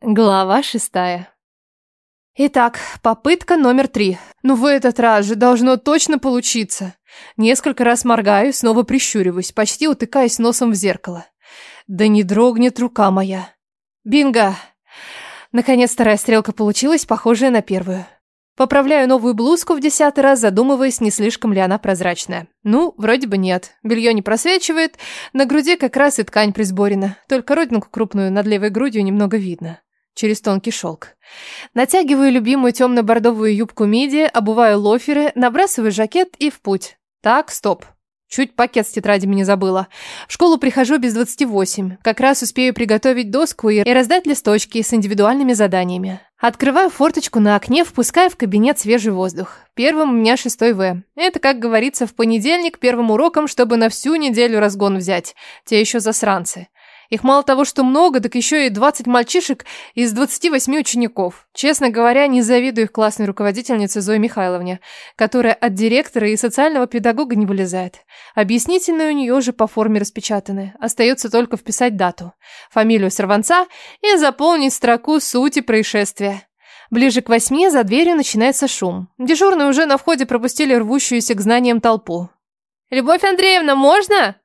Глава шестая. Итак, попытка номер три. Ну в этот раз же должно точно получиться. Несколько раз моргаю, снова прищуриваюсь, почти утыкаясь носом в зеркало. Да не дрогнет рука моя. Бинго! Наконец вторая стрелка получилась, похожая на первую. Поправляю новую блузку в десятый раз, задумываясь, не слишком ли она прозрачная. Ну, вроде бы нет. Белье не просвечивает, на груди как раз и ткань присборена. Только родинку крупную над левой грудью немного видно через тонкий шелк. Натягиваю любимую темно-бордовую юбку миди, обуваю лоферы, набрасываю жакет и в путь. Так, стоп. Чуть пакет с тетрадями не забыла. В школу прихожу без 28. Как раз успею приготовить доску и раздать листочки с индивидуальными заданиями. Открываю форточку на окне, впуская в кабинет свежий воздух. Первым у меня шестой В. Это, как говорится, в понедельник первым уроком, чтобы на всю неделю разгон взять. Те еще засранцы. Их мало того, что много, так еще и 20 мальчишек из 28 учеников. Честно говоря, не завидую их классной руководительнице Зое Михайловне, которая от директора и социального педагога не вылезает. Объяснительные у нее же по форме распечатаны. Остается только вписать дату, фамилию сорванца и заполнить строку сути происшествия. Ближе к восьми за дверью начинается шум. Дежурные уже на входе пропустили рвущуюся к знаниям толпу. «Любовь Андреевна, можно?»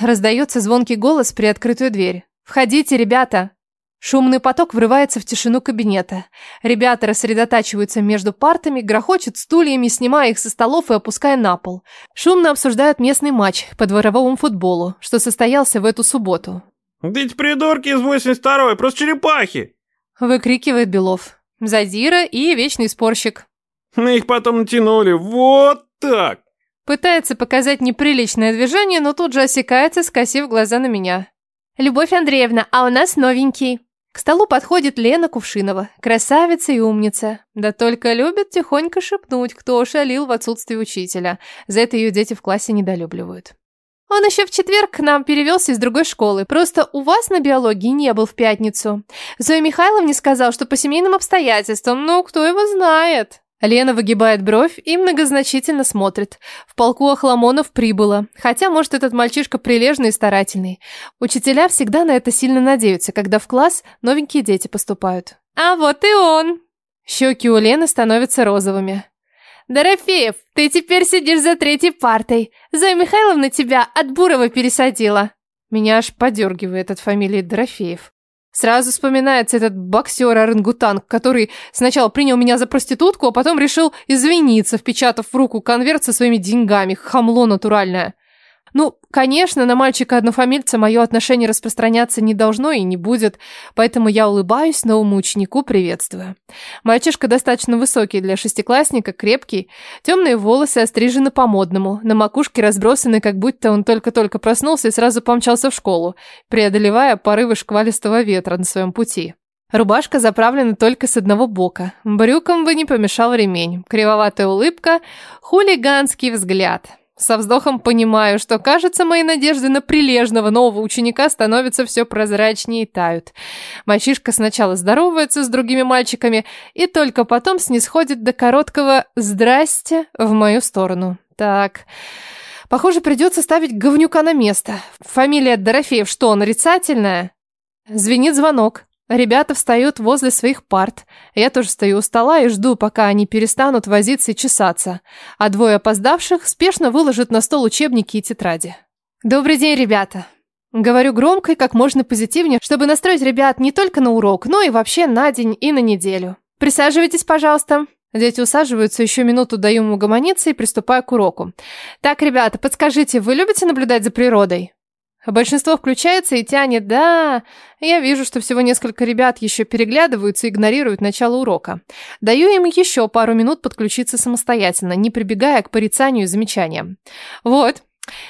Раздается звонкий голос при открытую дверь. «Входите, ребята!» Шумный поток врывается в тишину кабинета. Ребята рассредотачиваются между партами, грохочут стульями, снимая их со столов и опуская на пол. Шумно обсуждают местный матч по дворовому футболу, что состоялся в эту субботу. «Да эти придурки из 82-й, просто черепахи!» Выкрикивает Белов. Задира и вечный спорщик. Мы их потом натянули, вот так! Пытается показать неприличное движение, но тут же осекается, скосив глаза на меня. «Любовь Андреевна, а у нас новенький». К столу подходит Лена Кувшинова, красавица и умница. Да только любит тихонько шепнуть, кто шалил в отсутствие учителя. За это ее дети в классе недолюбливают. Он еще в четверг к нам перевелся из другой школы. Просто у вас на биологии не был в пятницу. Зоя Михайловне сказал, что по семейным обстоятельствам, ну, кто его знает. Лена выгибает бровь и многозначительно смотрит. В полку Ахламонов прибыло. Хотя, может, этот мальчишка прилежный и старательный. Учителя всегда на это сильно надеются, когда в класс новенькие дети поступают. А вот и он. Щеки у Лены становятся розовыми. «Дорофеев, ты теперь сидишь за третьей партой. Зоя Михайловна тебя от Бурова пересадила». Меня аж подергивает от фамилии Дорофеев. Сразу вспоминается этот боксер-орангутанг, который сначала принял меня за проститутку, а потом решил извиниться, впечатав в руку конверт со своими деньгами. Хамло натуральное. Ну, конечно, на мальчика-однофамильца мое отношение распространяться не должно и не будет, поэтому я улыбаюсь новому ученику, приветствую. Мальчишка достаточно высокий для шестиклассника, крепкий, темные волосы острижены по-модному, на макушке разбросаны, как будто он только-только проснулся и сразу помчался в школу, преодолевая порывы шквалистого ветра на своем пути. Рубашка заправлена только с одного бока. Брюкам бы не помешал ремень. Кривоватая улыбка, хулиганский взгляд. Со вздохом понимаю, что, кажется, мои надежды на прилежного нового ученика становятся все прозрачнее и тают. Мальчишка сначала здоровается с другими мальчиками и только потом снисходит до короткого «здрасте» в мою сторону. Так... Похоже, придется ставить говнюка на место. Фамилия Дорофеев что, нарицательная? Звенит звонок. Ребята встают возле своих парт. Я тоже стою у стола и жду, пока они перестанут возиться и чесаться. А двое опоздавших спешно выложат на стол учебники и тетради. «Добрый день, ребята!» Говорю громко и как можно позитивнее, чтобы настроить ребят не только на урок, но и вообще на день и на неделю. «Присаживайтесь, пожалуйста!» Дети усаживаются, еще минуту даю ему гомониться и приступаю к уроку. «Так, ребята, подскажите, вы любите наблюдать за природой?» Большинство включается и тянет «да». Я вижу, что всего несколько ребят еще переглядываются и игнорируют начало урока. Даю им еще пару минут подключиться самостоятельно, не прибегая к порицанию и замечаниям. Вот.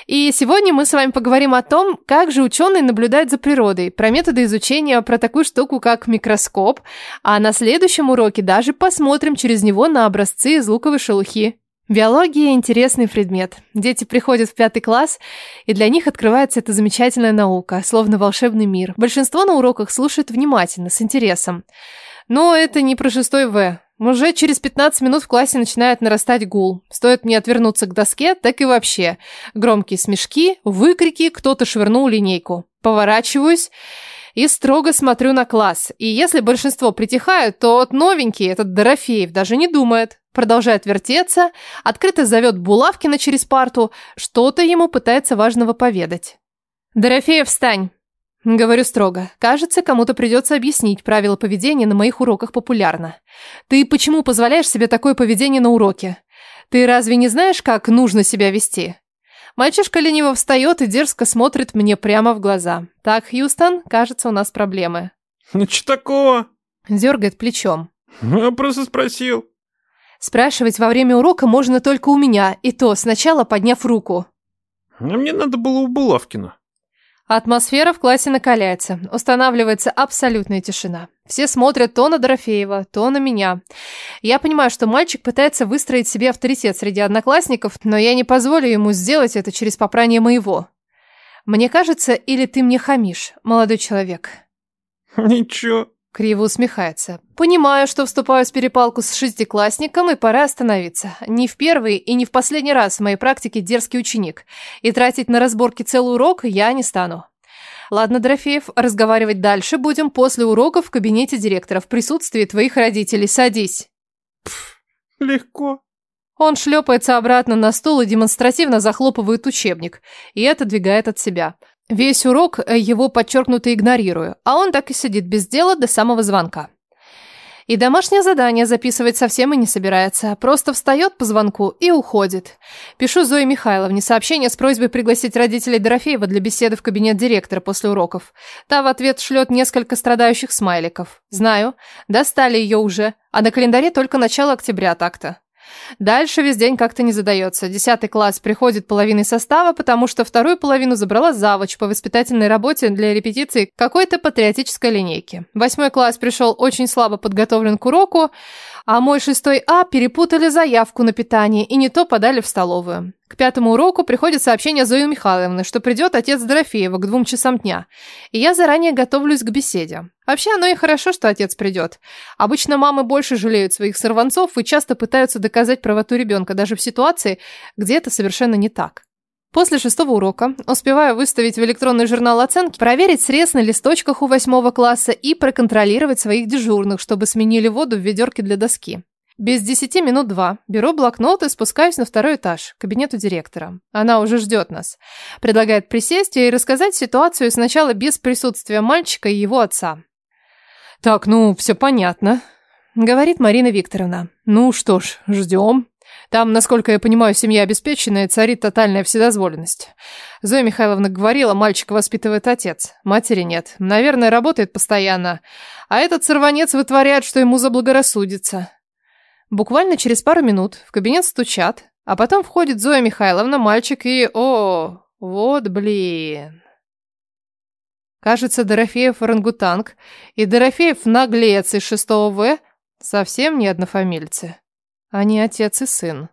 И сегодня мы с вами поговорим о том, как же ученые наблюдают за природой, про методы изучения, про такую штуку, как микроскоп, а на следующем уроке даже посмотрим через него на образцы из луковой шелухи. Биология – интересный предмет. Дети приходят в пятый класс, и для них открывается эта замечательная наука, словно волшебный мир. Большинство на уроках слушает внимательно, с интересом. Но это не про шестой В. Уже через 15 минут в классе начинает нарастать гул. Стоит мне отвернуться к доске, так и вообще. Громкие смешки, выкрики, кто-то швырнул линейку. Поворачиваюсь и строго смотрю на класс. И если большинство притихают, то вот новенький, этот Дорофеев, даже не думает. Продолжает вертеться, открыто зовет Булавкина через парту, что-то ему пытается важного поведать. «Дорофеев, встань!» Говорю строго. Кажется, кому-то придется объяснить правила поведения на моих уроках популярно. Ты почему позволяешь себе такое поведение на уроке? Ты разве не знаешь, как нужно себя вести? Мальчишка лениво встает и дерзко смотрит мне прямо в глаза. Так, Хьюстон, кажется, у нас проблемы. Ну что такого? Дергает плечом. Я просто спросил. Спрашивать во время урока можно только у меня, и то сначала подняв руку. А мне надо было у Булавкина. Атмосфера в классе накаляется. Устанавливается абсолютная тишина. Все смотрят то на Дорофеева, то на меня. Я понимаю, что мальчик пытается выстроить себе авторитет среди одноклассников, но я не позволю ему сделать это через попрание моего. Мне кажется, или ты мне хамишь, молодой человек? Ничего. Криво усмехается. Понимаю, что вступаю в перепалку с шестиклассником, и пора остановиться. Не в первый и не в последний раз в моей практике дерзкий ученик. И тратить на разборки целый урок я не стану. Ладно, Дорофеев, разговаривать дальше будем после уроков в кабинете директора в присутствии твоих родителей. Садись. Пф, легко. Он шлепается обратно на стул и демонстративно захлопывает учебник и отодвигает от себя. Весь урок э, его подчеркнуто игнорирую, а он так и сидит без дела до самого звонка. И домашнее задание записывать совсем и не собирается, просто встает по звонку и уходит. Пишу Зое Михайловне сообщение с просьбой пригласить родителей Дорофеева для беседы в кабинет директора после уроков. Та в ответ шлет несколько страдающих смайликов. Знаю, достали ее уже, а на календаре только начало октября так-то. Дальше весь день как-то не задается. Десятый класс приходит половиной состава, потому что вторую половину забрала завуч по воспитательной работе для репетиции какой-то патриотической линейки. Восьмой класс пришел очень слабо подготовлен к уроку, а мой шестой А перепутали заявку на питание и не то подали в столовую. К пятому уроку приходит сообщение Зои Михайловны, что придет отец Дорофеева к двум часам дня. И я заранее готовлюсь к беседе. Вообще, оно и хорошо, что отец придет. Обычно мамы больше жалеют своих сорванцов и часто пытаются доказать правоту ребенка, даже в ситуации, где это совершенно не так. После шестого урока успеваю выставить в электронный журнал оценки, проверить срез на листочках у восьмого класса и проконтролировать своих дежурных, чтобы сменили воду в ведерке для доски. Без десяти минут два беру блокнот и спускаюсь на второй этаж, к кабинету директора. Она уже ждет нас. Предлагает присесть и рассказать ситуацию сначала без присутствия мальчика и его отца. «Так, ну, все понятно», — говорит Марина Викторовна. «Ну что ж, ждем». Там, насколько я понимаю, семья обеспеченная, царит тотальная вседозволенность. Зоя Михайловна говорила, мальчика воспитывает отец. Матери нет. Наверное, работает постоянно. А этот сорванец вытворяет, что ему заблагорассудится. Буквально через пару минут в кабинет стучат, а потом входит Зоя Михайловна, мальчик и... О, вот блин. Кажется, Дорофеев орангутанг и Дорофеев наглец из 6 В совсем не однофамильцы. Они отец и сын.